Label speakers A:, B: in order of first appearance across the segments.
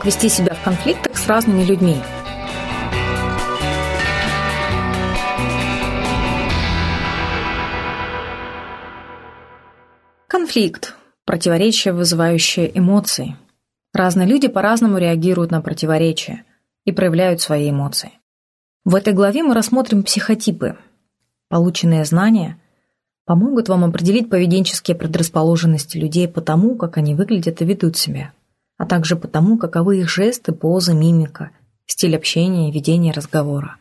A: Как вести себя в конфликтах с разными людьми. Конфликт – противоречие, вызывающее эмоции. Разные люди по-разному реагируют на противоречия и проявляют свои эмоции. В этой главе мы рассмотрим психотипы. Полученные знания помогут вам определить поведенческие предрасположенности людей по тому, как они выглядят и ведут себя, а также по тому, каковы их жесты, позы, мимика, стиль общения ведение разговора.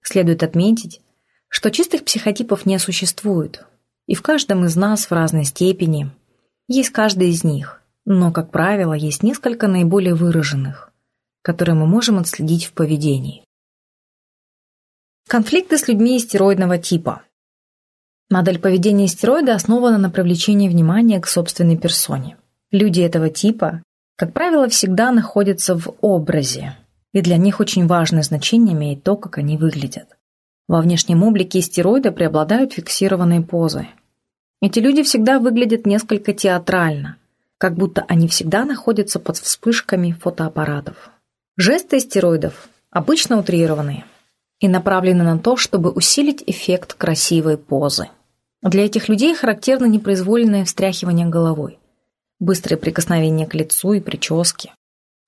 A: Следует отметить, что чистых психотипов не существует, и в каждом из нас в разной степени есть каждый из них, но, как правило, есть несколько наиболее выраженных, которые мы можем отследить в поведении. Конфликты с людьми стероидного типа. Модель поведения стероида основана на привлечении внимания к собственной персоне. Люди этого типа, как правило, всегда находятся в образе, и для них очень важное значение имеет то, как они выглядят. Во внешнем облике стероида преобладают фиксированные позы. Эти люди всегда выглядят несколько театрально, как будто они всегда находятся под вспышками фотоаппаратов. Жесты стероидов обычно утрированные – и направлены на то, чтобы усилить эффект красивой позы. Для этих людей характерно непроизвольное встряхивание головой, быстрое прикосновение к лицу и прическе,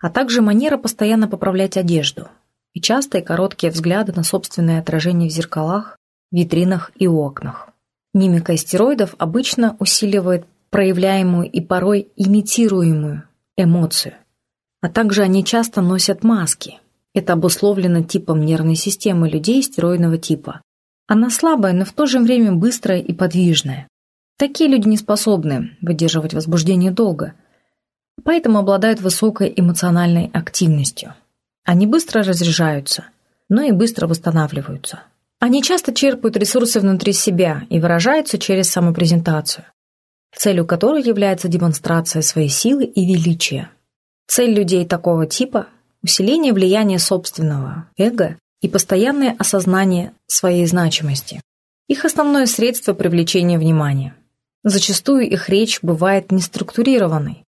A: а также манера постоянно поправлять одежду и частые короткие взгляды на собственное отражение в зеркалах, витринах и окнах. Мимика стероидов обычно усиливает проявляемую и порой имитируемую эмоцию, а также они часто носят маски – это обусловлено типом нервной системы людей стероидного типа. Она слабая, но в то же время быстрая и подвижная. Такие люди не способны выдерживать возбуждение долго, поэтому обладают высокой эмоциональной активностью. Они быстро разряжаются, но и быстро восстанавливаются. Они часто черпают ресурсы внутри себя и выражаются через самопрезентацию, целью которой является демонстрация своей силы и величия. Цель людей такого типа усиление влияния собственного эго и постоянное осознание своей значимости. Их основное средство привлечения внимания. Зачастую их речь бывает неструктурированной.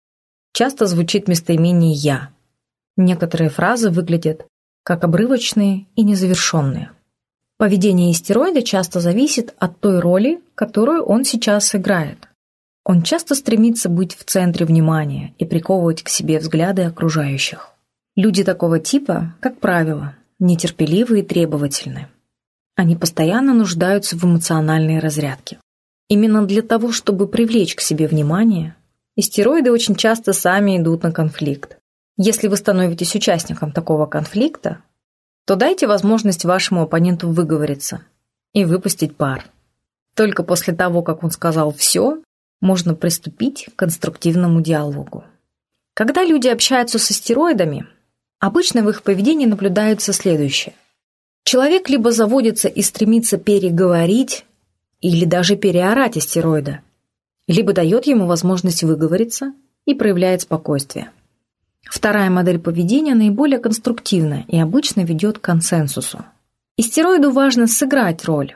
A: Часто звучит местоимение «я». Некоторые фразы выглядят как обрывочные и незавершенные. Поведение истероида часто зависит от той роли, которую он сейчас играет. Он часто стремится быть в центре внимания и приковывать к себе взгляды окружающих. Люди такого типа, как правило, нетерпеливы и требовательны. Они постоянно нуждаются в эмоциональной разрядке. Именно для того, чтобы привлечь к себе внимание, истероиды очень часто сами идут на конфликт. Если вы становитесь участником такого конфликта, то дайте возможность вашему оппоненту выговориться и выпустить пар. Только после того, как он сказал «все», можно приступить к конструктивному диалогу. Когда люди общаются с астероидами, Обычно в их поведении наблюдается следующее. Человек либо заводится и стремится переговорить, или даже переорать астероида, либо дает ему возможность выговориться и проявляет спокойствие. Вторая модель поведения наиболее конструктивна и обычно ведет к консенсусу. Истероиду важно сыграть роль.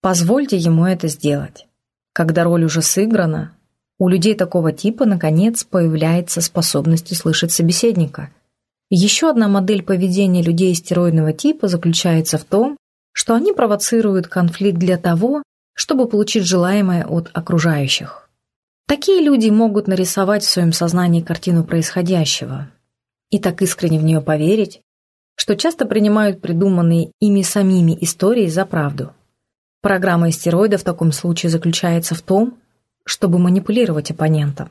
A: Позвольте ему это сделать. Когда роль уже сыграна, у людей такого типа, наконец, появляется способность услышать собеседника – еще одна модель поведения людей стероидного типа заключается в том, что они провоцируют конфликт для того, чтобы получить желаемое от окружающих. Такие люди могут нарисовать в своем сознании картину происходящего и так искренне в нее поверить, что часто принимают придуманные ими самими истории за правду. Программа стероида в таком случае заключается в том, чтобы манипулировать оппонентом.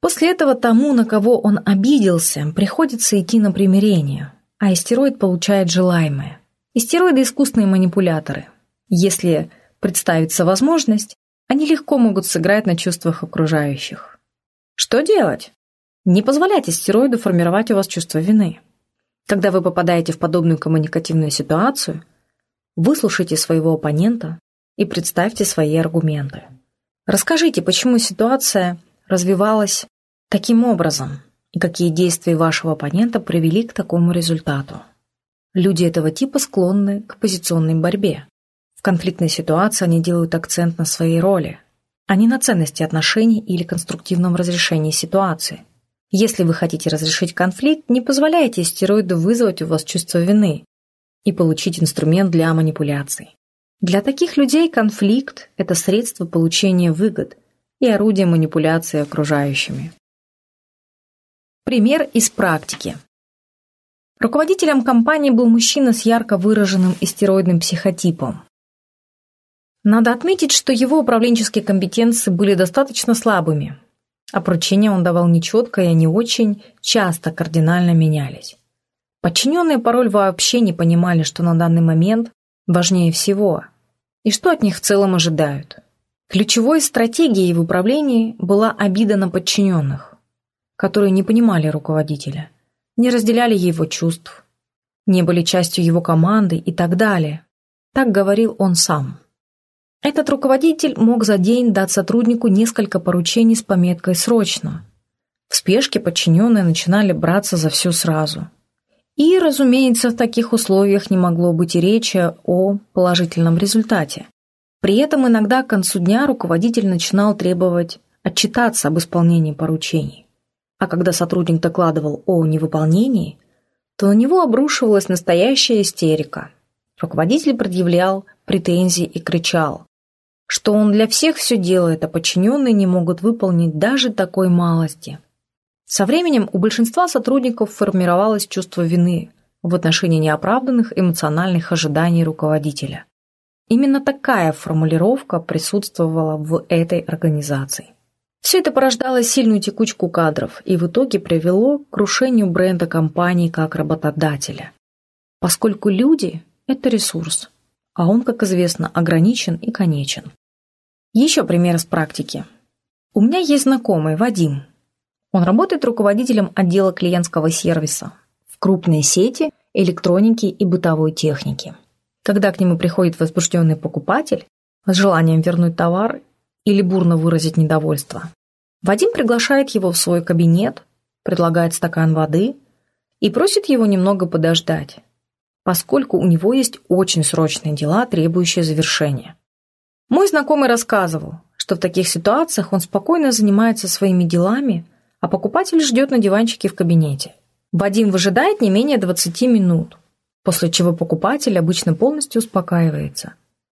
A: После этого тому, на кого он обиделся, приходится идти на примирение, а истероид получает желаемое. Истероиды – искусные манипуляторы. Если представится возможность, они легко могут сыграть на чувствах окружающих. Что делать? Не позволяйте стероиду формировать у вас чувство вины. Когда вы попадаете в подобную коммуникативную ситуацию, выслушайте своего оппонента и представьте свои аргументы. Расскажите, почему ситуация развивалась Таким образом, и какие действия вашего оппонента привели к такому результату? Люди этого типа склонны к позиционной борьбе. Конфликтной ситуации они делают акцент на своей роли, а не на ценности отношений или конструктивном разрешении ситуации. Если вы хотите разрешить конфликт, не позволяйте стероиду вызвать у вас чувство вины и получить инструмент для манипуляций. Для таких людей конфликт – это средство получения выгод и орудие манипуляции окружающими. Пример из практики. Руководителем компании был мужчина с ярко выраженным истероидным психотипом. Надо отметить, что его управленческие компетенции были достаточно слабыми, а поручения он давал нечетко, и они очень часто кардинально менялись. Подчиненные порой вообще не понимали, что на данный момент важнее всего, и что от них в целом ожидают. Ключевой стратегией в управлении была обида на подчиненных, которые не понимали руководителя, не разделяли его чувств, не были частью его команды и так далее. Так говорил он сам. Этот руководитель мог за день дать сотруднику несколько поручений с пометкой «срочно». В спешке подчиненные начинали браться за все сразу. И, разумеется, в таких условиях не могло быть и речи о положительном результате. При этом иногда к концу дня руководитель начинал требовать отчитаться об исполнении поручений. А когда сотрудник докладывал о невыполнении, то на него обрушивалась настоящая истерика. Руководитель предъявлял претензии и кричал, что он для всех все делает, а подчиненные не могут выполнить даже такой малости. Со временем у большинства сотрудников формировалось чувство вины в отношении неоправданных эмоциональных ожиданий руководителя. Именно такая формулировка присутствовала в этой организации. Все это порождало сильную текучку кадров и в итоге привело к крушению бренда компании как работодателя. Поскольку люди – это ресурс, а он, как известно, ограничен и конечен. Еще пример из практики. У меня есть знакомый, Вадим. Он работает руководителем отдела клиентского сервиса в крупной сети электроники и бытовой техники. Когда к нему приходит возбужденный покупатель с желанием вернуть товар или бурно выразить недовольство, Вадим приглашает его в свой кабинет, предлагает стакан воды и просит его немного подождать, поскольку у него есть очень срочные дела, требующие завершения. Мой знакомый рассказывал, что в таких ситуациях он спокойно занимается своими делами, а покупатель ждет на диванчике в кабинете. Вадим выжидает не менее 20 минут, после чего покупатель обычно полностью успокаивается.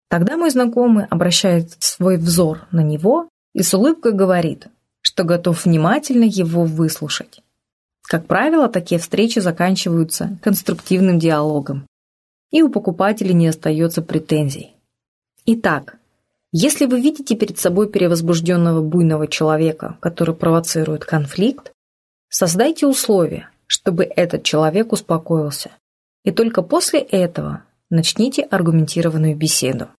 A: Тогда мой знакомый обращает свой взор на него и с улыбкой говорит, что готов внимательно его выслушать. Как правило, такие встречи заканчиваются конструктивным диалогом, и у покупателей не остается претензий. Итак, если вы видите перед собой перевозбужденного буйного человека, который провоцирует конфликт, создайте условия, чтобы этот человек успокоился, и только после этого начните аргументированную беседу.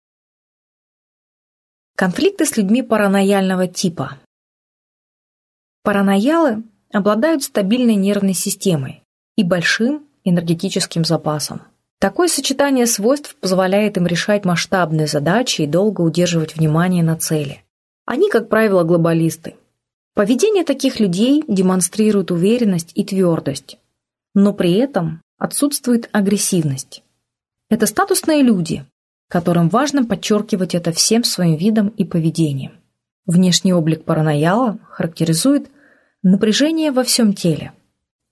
A: Конфликты с людьми паранояльного типа. Параноялы обладают стабильной нервной системой и большим энергетическим запасом. Такое сочетание свойств позволяет им решать масштабные задачи и долго удерживать внимание на цели. Они, как правило, глобалисты. Поведение таких людей демонстрирует уверенность и твердость, но при этом отсутствует агрессивность. Это статусные люди, которым важно подчеркивать это всем своим видом и поведением. Внешний облик паранояла характеризует Напряжение во всем теле.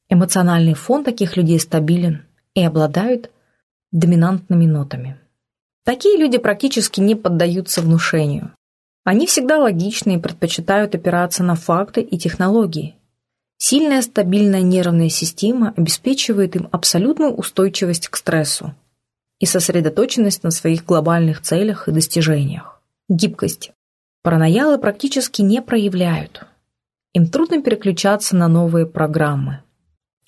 A: Эмоциональный фон таких людей стабилен и обладают доминантными нотами. Такие люди практически не поддаются внушению. Они всегда логичны и предпочитают опираться на факты и технологии. Сильная стабильная нервная система обеспечивает им абсолютную устойчивость к стрессу и сосредоточенность на своих глобальных целях и достижениях. Гибкость. Параноялы практически не проявляют, им трудно переключаться на новые программы.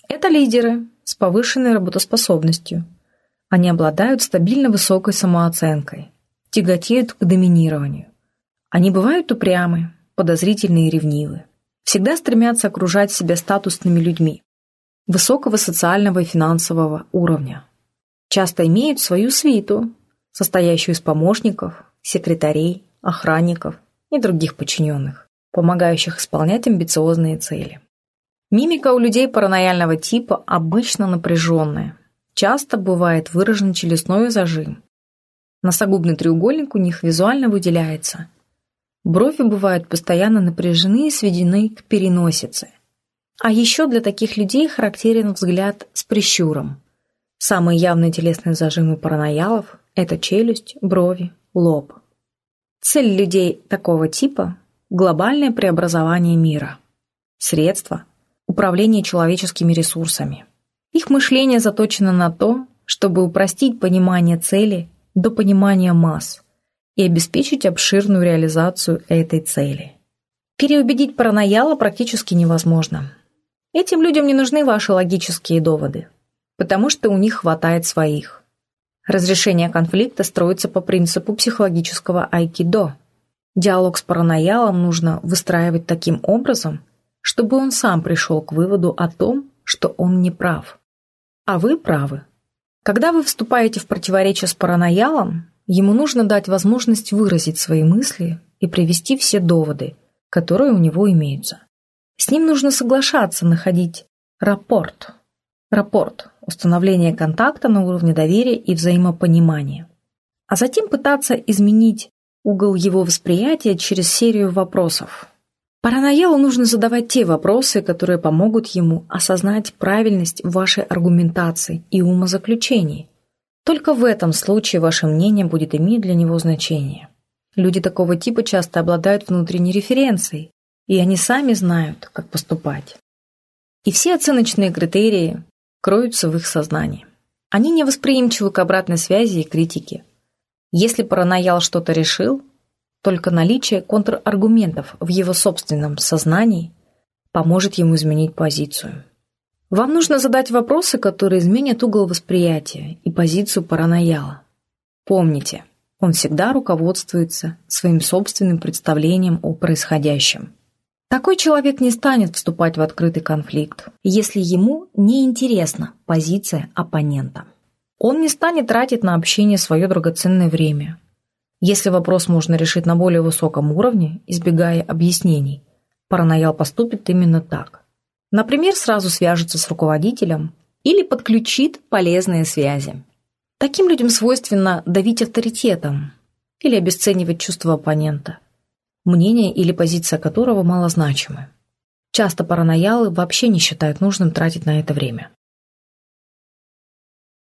A: Это лидеры с повышенной работоспособностью. Они обладают стабильно высокой самооценкой, тяготеют к доминированию. Они бывают упрямы, подозрительны и ревнивы. Всегда стремятся окружать себя статусными людьми высокого социального и финансового уровня. Часто имеют свою свиту, состоящую из помощников, секретарей, охранников и других подчиненных помогающих исполнять амбициозные цели. Мимика у людей паранояльного типа обычно напряженная. Часто бывает выражен челюстной зажим. Носогубный треугольник у них визуально выделяется. Брови бывают постоянно напряжены и сведены к переносице. А еще для таких людей характерен взгляд с прищуром. Самые явные телесные зажимы параноялов – это челюсть, брови, лоб. Цель людей такого типа – глобальное преобразование мира. Средства – управление человеческими ресурсами. Их мышление заточено на то, чтобы упростить понимание цели до понимания масс и обеспечить обширную реализацию этой цели. Переубедить паранояла практически невозможно. Этим людям не нужны ваши логические доводы, потому что у них хватает своих. Разрешение конфликта строится по принципу психологического айкидо. Диалог с параноялом нужно выстраивать таким образом, чтобы он сам пришел к выводу о том, что он не прав. А вы правы. Когда вы вступаете в противоречие с параноялом, ему нужно дать возможность выразить свои мысли и привести все доводы, которые у него имеются. С ним нужно соглашаться, находить рапорт. Рапорт – установление контакта на уровне доверия и взаимопонимания. А затем пытаться изменить угол его восприятия через серию вопросов. Параноялу нужно задавать те вопросы, которые помогут ему осознать правильность вашей аргументации и умозаключений. Только в этом случае ваше мнение будет иметь для него значение. Люди такого типа часто обладают внутренней референцией, и они сами знают, как поступать. И все оценочные критерии кроются в их сознании. Они невосприимчивы к обратной связи и критике. Если параноял что-то решил, только наличие контраргументов в его собственном сознании поможет ему изменить позицию. Вам нужно задать вопросы, которые изменят угол восприятия и позицию паранояла. Помните, он всегда руководствуется своим собственным представлением о происходящем. Такой человек не станет вступать в открытый конфликт, если ему не интересна позиция оппонента. Он не станет тратить на общение свое драгоценное время. Если вопрос можно решить на более высоком уровне, избегая объяснений, параноял поступит именно так. Например, сразу свяжется с руководителем или подключит полезные связи. Таким людям свойственно давить авторитетом или обесценивать чувства оппонента – мнение или позиция которого малозначимы. Часто параноялы вообще не считают нужным тратить на это время.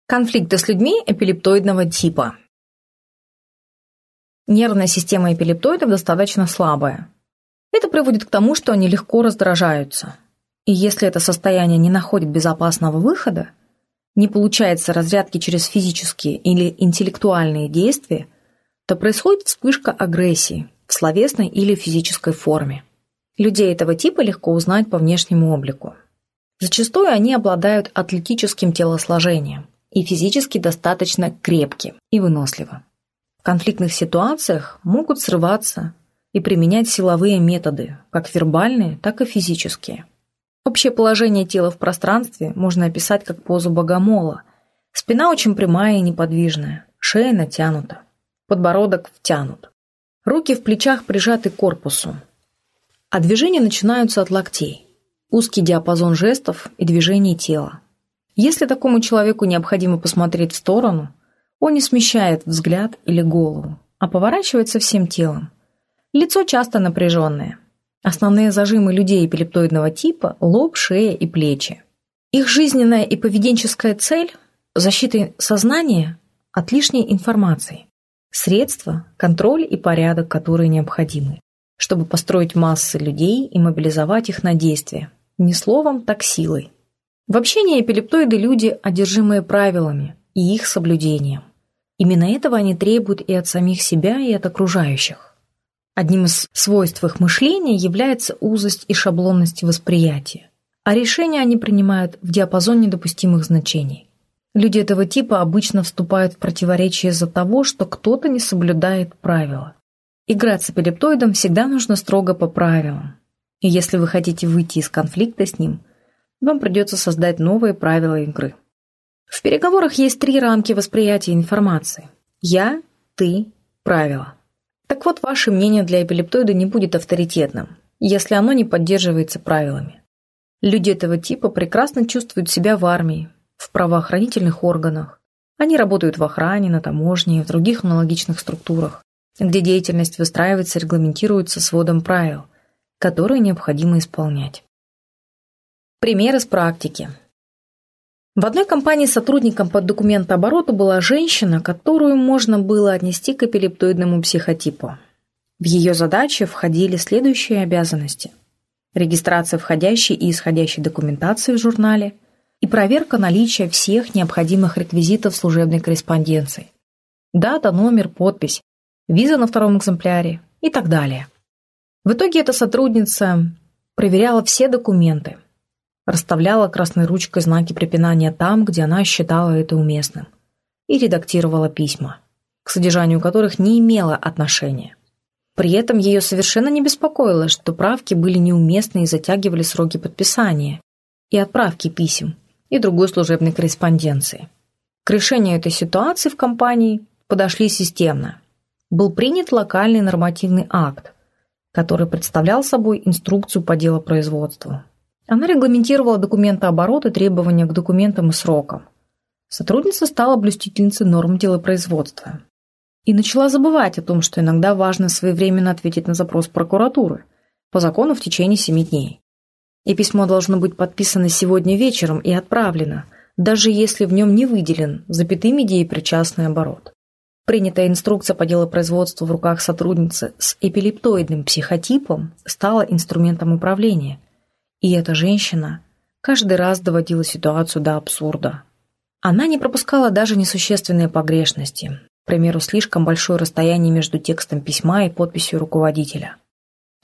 A: Конфликты с людьми эпилептоидного типа. Нервная система эпилептоидов достаточно слабая. Это приводит к тому, что они легко раздражаются. И если это состояние не находит безопасного выхода, не получается разрядки через физические или интеллектуальные действия, то происходит вспышка агрессии, в словесной или физической форме. Людей этого типа легко узнать по внешнему облику. Зачастую они обладают атлетическим телосложением и физически достаточно крепки и выносливы. В конфликтных ситуациях могут срываться и применять силовые методы, как вербальные, так и физические. Общее положение тела в пространстве можно описать как позу богомола. Спина очень прямая и неподвижная, шея натянута, подбородок втянут. Руки в плечах прижаты к корпусу, а движения начинаются от локтей. Узкий диапазон жестов и движений тела. Если такому человеку необходимо посмотреть в сторону, он не смещает взгляд или голову, а поворачивается всем телом. Лицо часто напряженное. Основные зажимы людей эпилептоидного типа – лоб, шея и плечи. Их жизненная и поведенческая цель – защита сознания от лишней информации. Средства, контроль и порядок, которые необходимы, чтобы построить массы людей и мобилизовать их на действие. Не словом, так силой. В общении эпилептоиды люди, одержимые правилами и их соблюдением. Именно этого они требуют и от самих себя, и от окружающих. Одним из свойств их мышления является узость и шаблонность восприятия, а решения они принимают в диапазоне допустимых значений. Люди этого типа обычно вступают в противоречие из-за того, что кто-то не соблюдает правила. Играть с эпилептоидом всегда нужно строго по правилам. И если вы хотите выйти из конфликта с ним, вам придется создать новые правила игры. В переговорах есть три рамки восприятия информации. Я, ты, правила. Так вот, ваше мнение для эпилептоида не будет авторитетным, если оно не поддерживается правилами. Люди этого типа прекрасно чувствуют себя в армии, в правоохранительных органах. Они работают в охране, на таможне и в других аналогичных структурах, где деятельность выстраивается и регламентируется сводом правил, которые необходимо исполнять. Пример из практики. В одной компании сотрудником по документообороту была женщина, которую можно было отнести к эпилептоидному психотипу. В ее задачи входили следующие обязанности. Регистрация входящей и исходящей документации в журнале и проверка наличия всех необходимых реквизитов служебной корреспонденции. Дата, номер, подпись, виза на втором экземпляре и так далее. В итоге эта сотрудница проверяла все документы, расставляла красной ручкой знаки препинания там, где она считала это уместным, и редактировала письма, к содержанию которых не имела отношения. При этом ее совершенно не беспокоило, что правки были неуместны и затягивали сроки подписания и отправки писем и другой служебной корреспонденции. К решению этой ситуации в компании подошли системно. Был принят локальный нормативный акт, который представлял собой инструкцию по делопроизводству. Она регламентировала документооборот и требования к документам и срокам. Сотрудница стала блюстительницей норм делопроизводства и начала забывать о том, что иногда важно своевременно ответить на запрос прокуратуры, по закону в течение семи дней. И письмо должно быть подписано сегодня вечером и отправлено, даже если в нем не выделен запятыми деепричастный оборот. Принятая инструкция по делопроизводству в руках сотрудницы с эпилептоидным психотипом стала инструментом управления. И эта женщина каждый раз доводила ситуацию до абсурда. Она не пропускала даже несущественные погрешности, к примеру, слишком большое расстояние между текстом письма и подписью руководителя.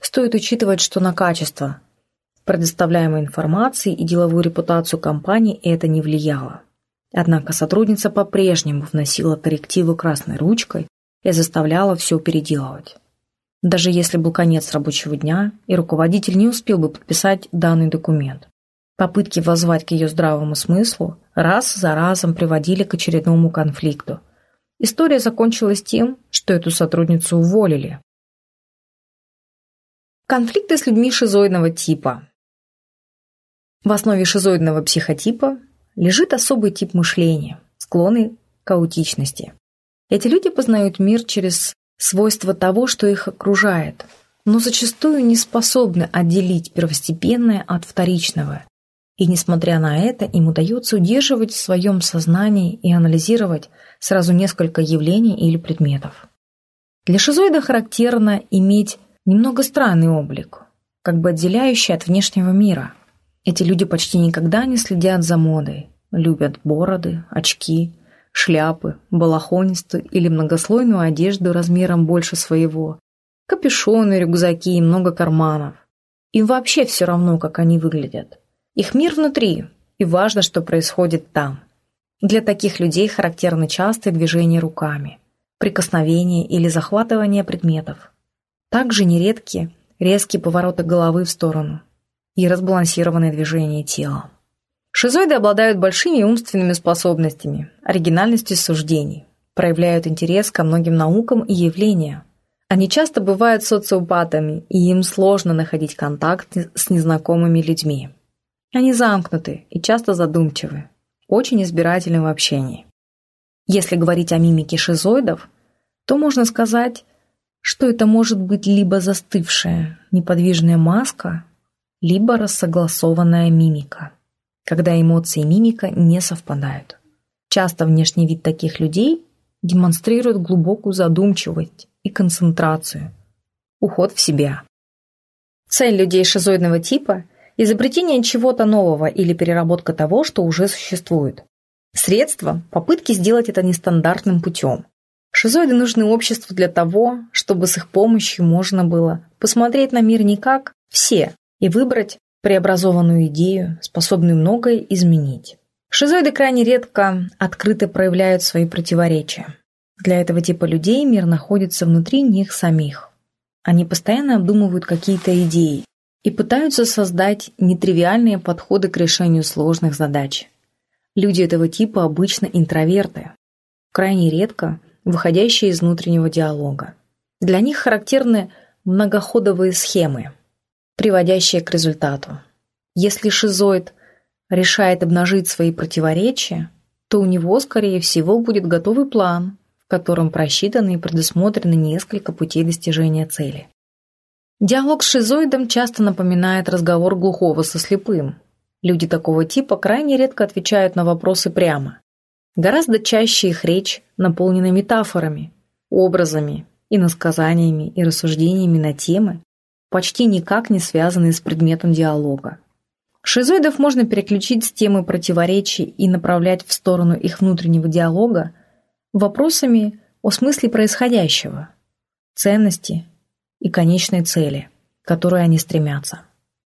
A: Стоит учитывать, что на качество предоставляемой информации и деловую репутацию компании это не влияло. Однако сотрудница по-прежнему вносила коррективы красной ручкой и заставляла все переделывать. Даже если был конец рабочего дня, и руководитель не успел бы подписать данный документ. Попытки воззвать к ее здравому смыслу раз за разом приводили к очередному конфликту – История закончилась тем, что эту сотрудницу уволили. Конфликты с людьми шизоидного типа. В основе шизоидного психотипа лежит особый тип мышления, склонный к аутичности. Эти люди познают мир через свойства того, что их окружает, но зачастую не способны отделить первостепенное от вторичного. И несмотря на это, им удается удерживать в своем сознании и анализировать сразу несколько явлений или предметов. Для шизоида характерно иметь немного странный облик, как бы отделяющий от внешнего мира. Эти люди почти никогда не следят за модой, любят бороды, очки, шляпы, балахонистую или многослойную одежду размером больше своего, капюшоны, рюкзаки и много карманов. Им вообще все равно, как они выглядят. Их мир внутри, и важно, что происходит там – для таких людей характерны частые движения руками, прикосновение или захватывание предметов. Также нередки резкие повороты головы в сторону и разбалансированное движение тела. Шизоиды обладают большими умственными способностями, оригинальностью суждений, проявляют интерес ко многим наукам и явлениям. Они часто бывают социопатами, и им сложно находить контакт с незнакомыми людьми. Они замкнуты и часто задумчивы, очень избирательны в общении. Если говорить о мимике шизоидов, то можно сказать, что это может быть либо застывшая неподвижная маска, либо рассогласованная мимика, когда эмоции и мимика не совпадают. Часто внешний вид таких людей демонстрирует глубокую задумчивость и концентрацию, уход в себя. Цель людей шизоидного типа изобретение чего-то нового или переработка того, что уже существует. Средства – попытки сделать это нестандартным путем. Шизоиды нужны обществу для того, чтобы с их помощью можно было посмотреть на мир не как все и выбрать преобразованную идею, способную многое изменить. Шизоиды крайне редко открыто проявляют свои противоречия. Для этого типа людей мир находится внутри них самих. Они постоянно обдумывают какие-то идеи, и пытаются создать нетривиальные подходы к решению сложных задач. Люди этого типа обычно интроверты, крайне редко выходящие из внутреннего диалога. Для них характерны многоходовые схемы, приводящие к результату. Если шизоид решает обнажить свои противоречия, то у него, скорее всего, будет готовый план, в котором просчитаны и предусмотрены несколько путей достижения цели. Диалог с шизоидом часто напоминает разговор глухого со слепым. Люди такого типа крайне редко отвечают на вопросы прямо. Гораздо чаще их речь наполнена метафорами, образами, иносказаниями и рассуждениями на темы, почти никак не связанные с предметом диалога. Шизоидов можно переключить с темы противоречий и направлять в сторону их внутреннего диалога вопросами о смысле происходящего, ценности и конечной цели, к которой они стремятся.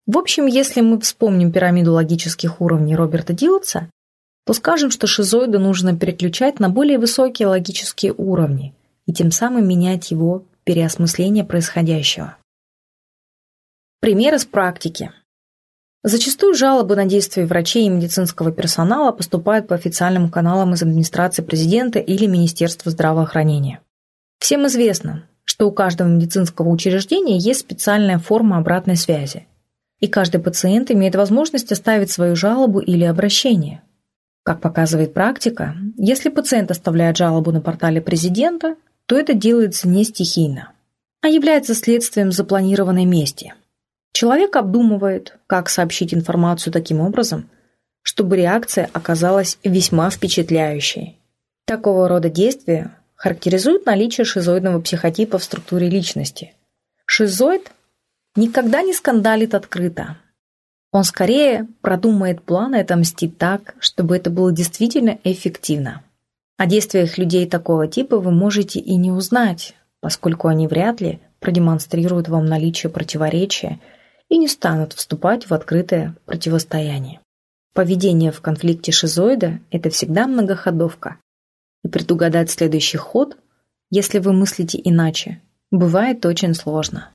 A: В общем, если мы вспомним пирамиду логических уровней Роберта Дилотса, то скажем, что шизоида нужно переключать на более высокие логические уровни и тем самым менять его переосмысление происходящего. Пример из практики. Зачастую жалобы на действия врачей и медицинского персонала поступают по официальным каналам из администрации президента или Министерства здравоохранения. Всем известно, что у каждого медицинского учреждения есть специальная форма обратной связи, и каждый пациент имеет возможность оставить свою жалобу или обращение. Как показывает практика, если пациент оставляет жалобу на портале президента, то это делается не стихийно, а является следствием запланированной мести – Человек обдумывает, как сообщить информацию таким образом, чтобы реакция оказалась весьма впечатляющей. Такого рода действия характеризуют наличие шизоидного психотипа в структуре личности. Шизоид никогда не скандалит открыто. Он скорее продумает план и отомстит так, чтобы это было действительно эффективно. О действиях людей такого типа вы можете и не узнать, поскольку они вряд ли продемонстрируют вам наличие противоречия – и не станут вступать в открытое противостояние. Поведение в конфликте шизоида – это всегда многоходовка. И предугадать следующий ход, если вы мыслите иначе, бывает очень сложно.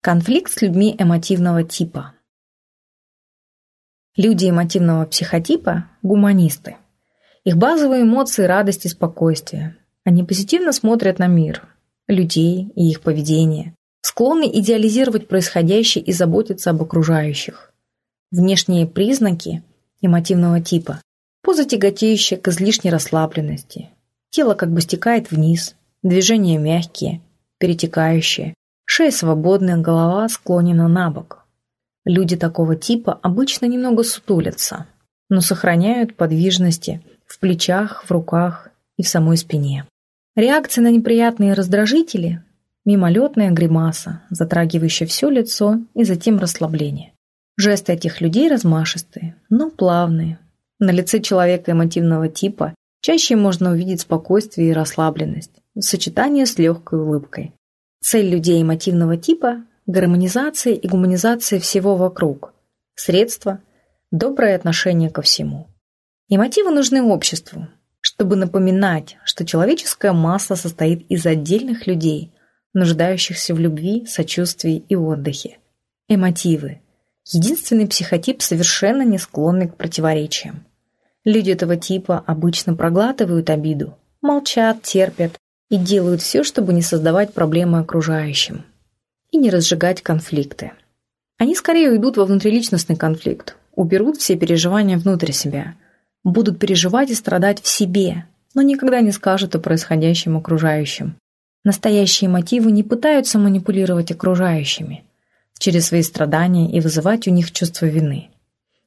A: Конфликт с людьми эмотивного типа. Люди эмотивного психотипа – гуманисты. Их базовые эмоции – радость и спокойствие. Они позитивно смотрят на мир, людей и их поведение, склонны идеализировать происходящее и заботиться об окружающих. Внешние признаки эмотивного типа – поза тяготеющая к излишней расслабленности, тело как бы стекает вниз, движения мягкие, перетекающие, шея свободная, голова склонена на бок. Люди такого типа обычно немного сутулятся, но сохраняют подвижности в плечах, в руках и в самой спине. Реакция на неприятные раздражители Мимолетная гримаса, затрагивающая все лицо и затем расслабление. Жесты этих людей размашистые, но плавные. На лице человека эмотивного типа чаще можно увидеть спокойствие и расслабленность в сочетании с легкой улыбкой. Цель людей эмотивного типа – гармонизация и гуманизация всего вокруг. Средство – доброе отношение ко всему. И мотивы нужны обществу, чтобы напоминать, что человеческая масса состоит из отдельных людей, нуждающихся в любви, сочувствии и отдыхе. Эмотивы. Единственный психотип, совершенно не склонный к противоречиям. Люди этого типа обычно проглатывают обиду, молчат, терпят и делают все, чтобы не создавать проблемы окружающим и не разжигать конфликты. Они скорее уйдут во внутриличностный конфликт, уберут все переживания внутрь себя, будут переживать и страдать в себе, но никогда не скажут о происходящем окружающим. Настоящие мотивы не пытаются манипулировать окружающими через свои страдания и вызывать у них чувство вины.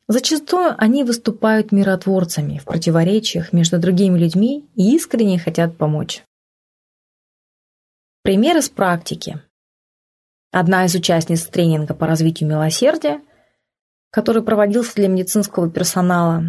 A: Зачастую они выступают миротворцами в противоречиях между другими людьми и искренне хотят помочь. Пример из практики. Одна из участниц тренинга по развитию милосердия, который проводился для медицинского персонала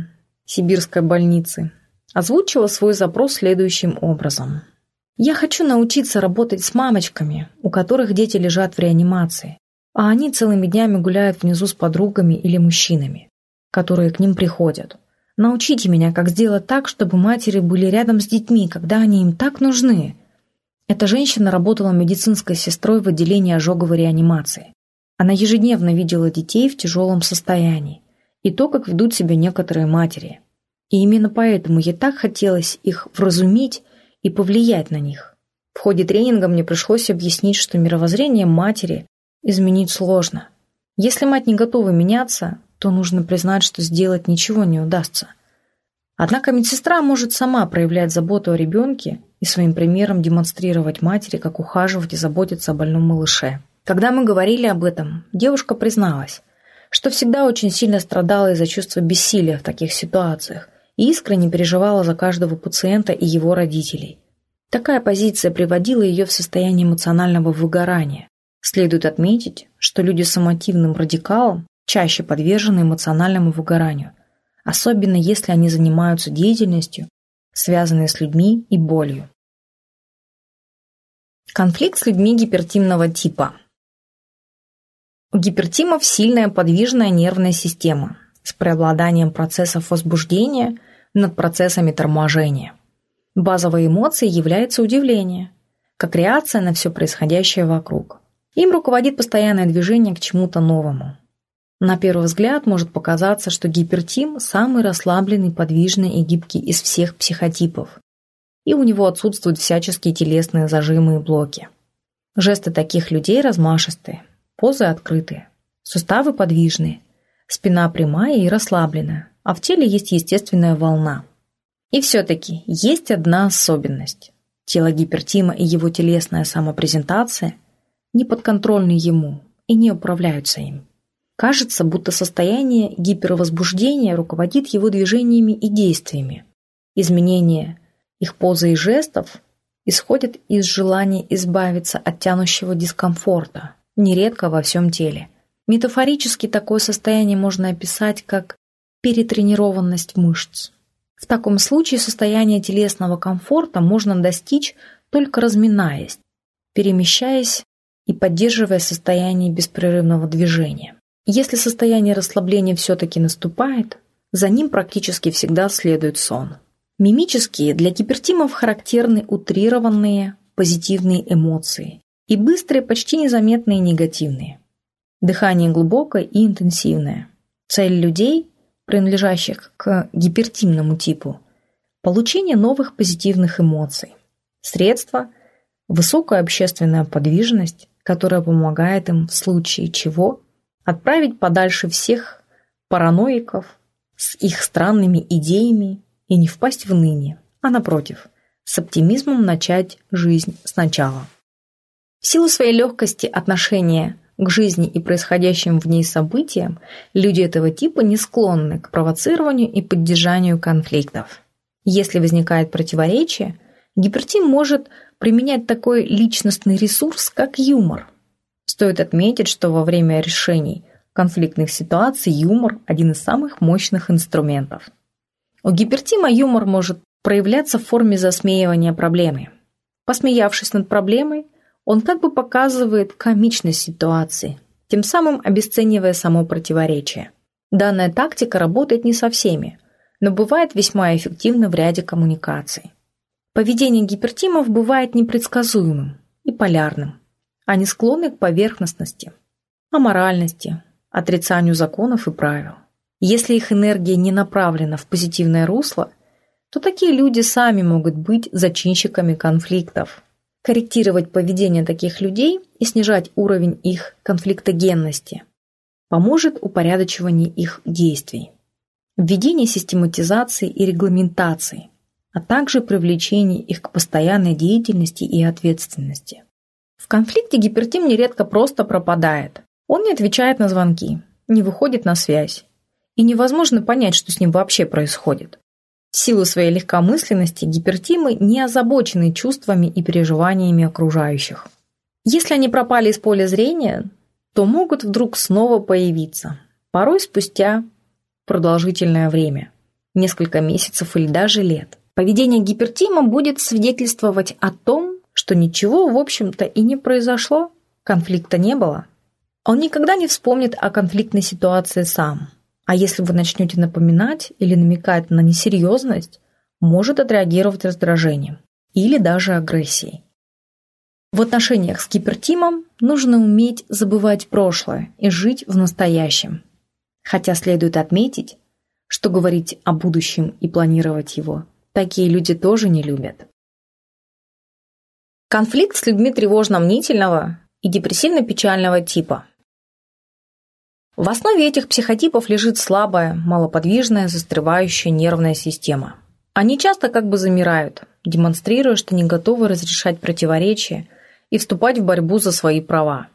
A: Сибирской больницы, озвучила свой запрос следующим образом – я хочу научиться работать с мамочками, у которых дети лежат в реанимации, а они целыми днями гуляют внизу с подругами или мужчинами, которые к ним приходят. Научите меня, как сделать так, чтобы матери были рядом с детьми, когда они им так нужны. Эта женщина работала медицинской сестрой в отделении ожоговой реанимации. Она ежедневно видела детей в тяжелом состоянии и то, как ведут себя некоторые матери. И именно поэтому ей так хотелось их вразумить и повлиять на них. В ходе тренинга мне пришлось объяснить, что мировоззрение матери изменить сложно. Если мать не готова меняться, то нужно признать, что сделать ничего не удастся. Однако медсестра может сама проявлять заботу о ребенке и своим примером демонстрировать матери, как ухаживать и заботиться о больном малыше. Когда мы говорили об этом, девушка призналась, что всегда очень сильно страдала из-за чувства бессилия в таких ситуациях и искренне переживала за каждого пациента и его родителей. Такая позиция приводила ее в состояние эмоционального выгорания. Следует отметить, что люди с эмотивным радикалом чаще подвержены эмоциональному выгоранию, особенно если они занимаются деятельностью, связанной с людьми и болью. Конфликт с людьми гипертимного типа. У гипертимов сильная подвижная нервная система с преобладанием процессов возбуждения над процессами торможения. Базовой эмоцией является удивление, как реакция на все происходящее вокруг. Им руководит постоянное движение к чему-то новому. На первый взгляд может показаться, что гипертим – самый расслабленный, подвижный и гибкий из всех психотипов, и у него отсутствуют всяческие телесные зажимы и блоки. Жесты таких людей размашистые, позы открытые, суставы подвижные, спина прямая и расслабленная, а в теле есть естественная волна. И все-таки есть одна особенность. Тело гипертима и его телесная самопрезентация не подконтрольны ему и не управляются им. Кажется, будто состояние гипервозбуждения руководит его движениями и действиями. Изменение их позы и жестов исходят из желания избавиться от тянущего дискомфорта, нередко во всем теле. Метафорически такое состояние можно описать как перетренированность мышц. В таком случае состояние телесного комфорта можно достичь только разминаясь, перемещаясь и поддерживая состояние беспрерывного движения. Если состояние расслабления все-таки наступает, за ним практически всегда следует сон. Мимические для гипертимов характерны утрированные позитивные эмоции и быстрые, почти незаметные негативные. Дыхание глубокое и интенсивное. Цель людей, принадлежащих к гипертимному типу – получение новых позитивных эмоций. Средства – высокая общественная подвижность, которая помогает им в случае чего отправить подальше всех параноиков с их странными идеями и не впасть в ныне, а напротив, с оптимизмом начать жизнь сначала. В силу своей легкости отношения к жизни и происходящим в ней событиям, люди этого типа не склонны к провоцированию и поддержанию конфликтов. Если возникает противоречие, гипертим может применять такой личностный ресурс, как юмор – Стоит отметить, что во время решений конфликтных ситуаций юмор – один из самых мощных инструментов. У гипертима юмор может проявляться в форме засмеивания проблемы. Посмеявшись над проблемой, он как бы показывает комичность ситуации, тем самым обесценивая само противоречие. Данная тактика работает не со всеми, но бывает весьма эффективна в ряде коммуникаций. Поведение гипертимов бывает непредсказуемым и полярным. Они склонны к поверхностности, аморальности, отрицанию законов и правил. Если их энергия не направлена в позитивное русло, то такие люди сами могут быть зачинщиками конфликтов. Корректировать поведение таких людей и снижать уровень их конфликтогенности поможет упорядочивание их действий, введение систематизации и регламентации, а также привлечение их к постоянной деятельности и ответственности. В конфликте гипертим нередко просто пропадает. Он не отвечает на звонки, не выходит на связь. И невозможно понять, что с ним вообще происходит. В силу своей легкомысленности гипертимы не озабочены чувствами и переживаниями окружающих. Если они пропали из поля зрения, то могут вдруг снова появиться, порой спустя продолжительное время, несколько месяцев или даже лет. Поведение гипертима будет свидетельствовать о том, что ничего, в общем-то, и не произошло, конфликта не было. Он никогда не вспомнит о конфликтной ситуации сам. А если вы начнете напоминать или намекать на несерьезность, может отреагировать раздражением или даже агрессией. В отношениях с гипертимом нужно уметь забывать прошлое и жить в настоящем. Хотя следует отметить, что говорить о будущем и планировать его такие люди тоже не любят. Конфликт с людьми тревожно-мнительного и депрессивно-печального типа. В основе этих психотипов лежит слабая, малоподвижная, застревающая нервная система. Они часто как бы замирают, демонстрируя, что не готовы разрешать противоречия и вступать в борьбу за свои права.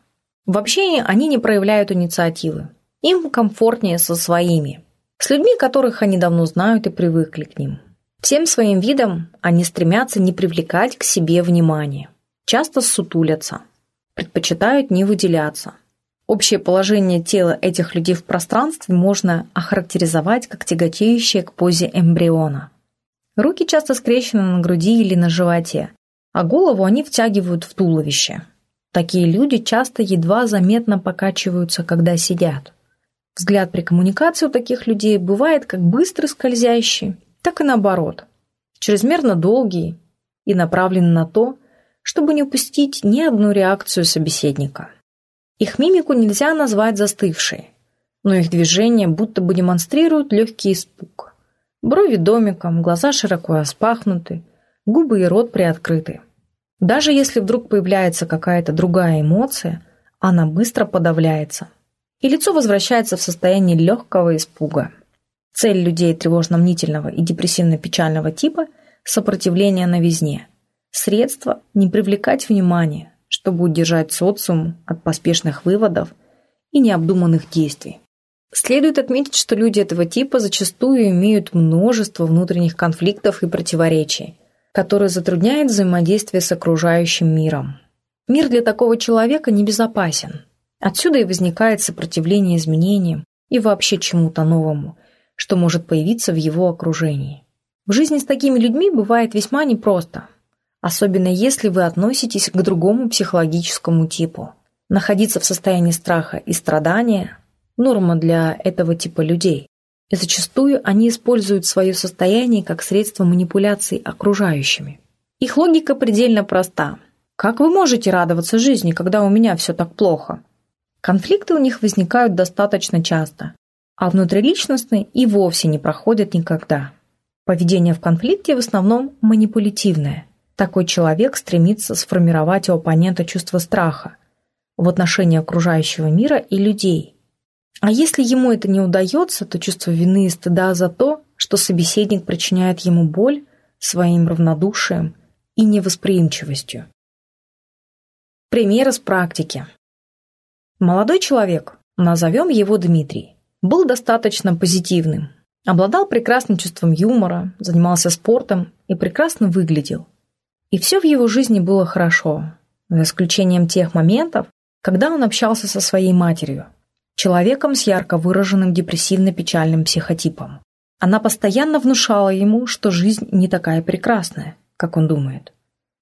A: В общении они не проявляют инициативы, Им комфортнее со своими, с людьми, которых они давно знают и привыкли к ним. Всем своим видом они стремятся не привлекать к себе внимание. Часто сутулятся, предпочитают не выделяться. Общее положение тела этих людей в пространстве можно охарактеризовать как тяготеющее к позе эмбриона. Руки часто скрещены на груди или на животе, а голову они втягивают в туловище. Такие люди часто едва заметно покачиваются, когда сидят. Взгляд при коммуникации у таких людей бывает как быстро скользящий, так и наоборот, чрезмерно долгий и направлен на то, чтобы не упустить ни одну реакцию собеседника. Их мимику нельзя назвать застывшей, но их движения будто бы демонстрируют легкий испуг. Брови домиком, глаза широко распахнуты, губы и рот приоткрыты. Даже если вдруг появляется какая-то другая эмоция, она быстро подавляется, и лицо возвращается в состояние легкого испуга. Цель людей тревожно-мнительного и депрессивно-печального типа – сопротивление новизне. Средство – не привлекать внимание, чтобы удержать социум от поспешных выводов и необдуманных действий. Следует отметить, что люди этого типа зачастую имеют множество внутренних конфликтов и противоречий, которые затрудняют взаимодействие с окружающим миром. Мир для такого человека небезопасен. Отсюда и возникает сопротивление изменениям и вообще чему-то новому, что может появиться в его окружении. В жизни с такими людьми бывает весьма непросто, особенно если вы относитесь к другому психологическому типу. Находиться в состоянии страха и страдания – норма для этого типа людей. И зачастую они используют свое состояние как средство манипуляций окружающими. Их логика предельно проста. Как вы можете радоваться жизни, когда у меня все так плохо? Конфликты у них возникают достаточно часто, а внутриличностные и вовсе не проходят никогда. Поведение в конфликте в основном манипулятивное. Такой человек стремится сформировать у оппонента чувство страха в отношении окружающего мира и людей. А если ему это не удается, то чувство вины и стыда за то, что собеседник причиняет ему боль своим равнодушием и невосприимчивостью. Пример из практики. Молодой человек, назовем его Дмитрий, был достаточно позитивным, обладал прекрасным чувством юмора, занимался спортом и прекрасно выглядел. И все в его жизни было хорошо, за исключением тех моментов, когда он общался со своей матерью, человеком с ярко выраженным депрессивно-печальным психотипом. Она постоянно внушала ему, что жизнь не такая прекрасная, как он думает,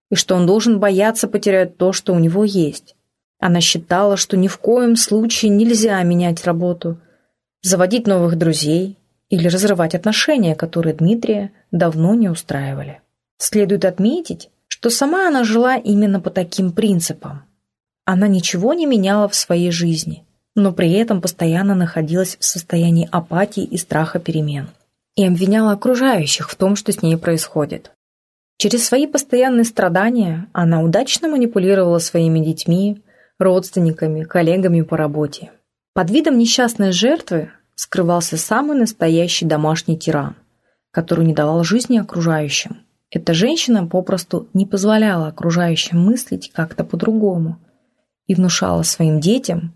A: и что он должен бояться потерять то, что у него есть. Она считала, что ни в коем случае нельзя менять работу – заводить новых друзей или разрывать отношения, которые Дмитрия давно не устраивали. Следует отметить, что сама она жила именно по таким принципам. Она ничего не меняла в своей жизни, но при этом постоянно находилась в состоянии апатии и страха перемен. И обвиняла окружающих в том, что с ней происходит. Через свои постоянные страдания она удачно манипулировала своими детьми, родственниками, коллегами по работе. Под видом несчастной жертвы скрывался самый настоящий домашний тиран, который не давал жизни окружающим. Эта женщина попросту не позволяла окружающим мыслить как-то по-другому и внушала своим детям,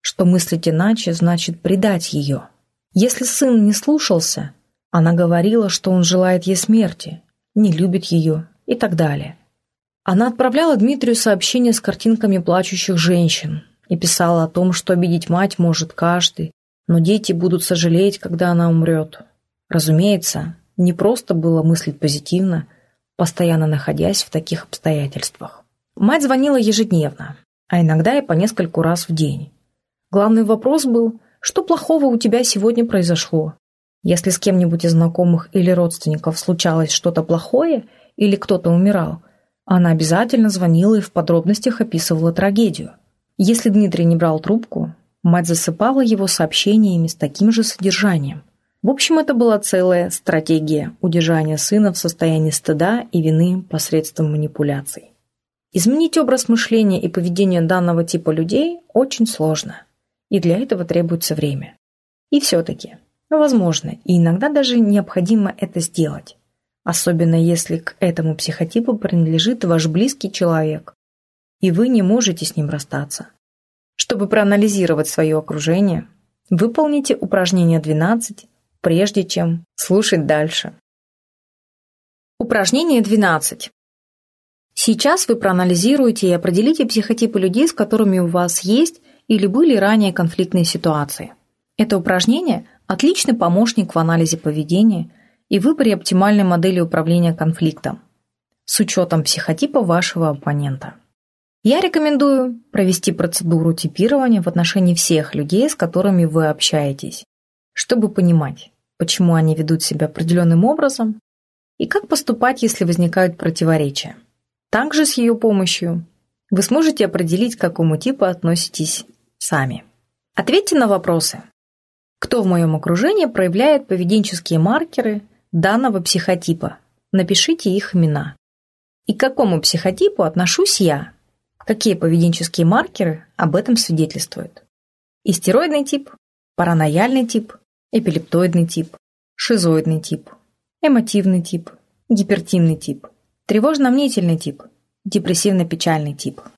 A: что мыслить иначе значит предать ее. Если сын не слушался, она говорила, что он желает ей смерти, не любит ее и так далее. Она отправляла Дмитрию сообщения с картинками плачущих женщин, и писала о том, что обидеть мать может каждый, но дети будут сожалеть, когда она умрет. Разумеется, не просто было мыслить позитивно, постоянно находясь в таких обстоятельствах. Мать звонила ежедневно, а иногда и по нескольку раз в день. Главный вопрос был, что плохого у тебя сегодня произошло? Если с кем-нибудь из знакомых или родственников случалось что-то плохое или кто-то умирал, она обязательно звонила и в подробностях описывала трагедию. Если Дмитрий не брал трубку, мать засыпала его сообщениями с таким же содержанием. В общем, это была целая стратегия удержания сына в состоянии стыда и вины посредством манипуляций. Изменить образ мышления и поведения данного типа людей очень сложно, и для этого требуется время. И все-таки, возможно, и иногда даже необходимо это сделать, особенно если к этому психотипу принадлежит ваш близкий человек, и вы не можете с ним расстаться. Чтобы проанализировать свое окружение Выполните упражнение 12, прежде чем слушать дальше. Упражнение 12. Сейчас вы проанализируете и определите психотипы людей, с которыми у вас есть или были ранее конфликтные ситуации. Это упражнение – отличный помощник в анализе поведения и выборе оптимальной модели управления конфликтом с учетом психотипа вашего оппонента. Я рекомендую провести процедуру типирования в отношении всех людей, с которыми вы общаетесь, чтобы понимать, почему они ведут себя определенным образом и как поступать, если возникают противоречия. Также с ее помощью вы сможете определить, к какому типу относитесь сами. Ответьте на вопросы. Кто в моем окружении проявляет поведенческие маркеры данного психотипа? Напишите их имена. И к какому психотипу отношусь я? Какие поведенческие маркеры об этом свидетельствуют? Истероидный тип, паранояльный тип, эпилептоидный тип, шизоидный тип, эмотивный тип, гипертимный тип, тревожно-мнительный тип, депрессивно-печальный тип –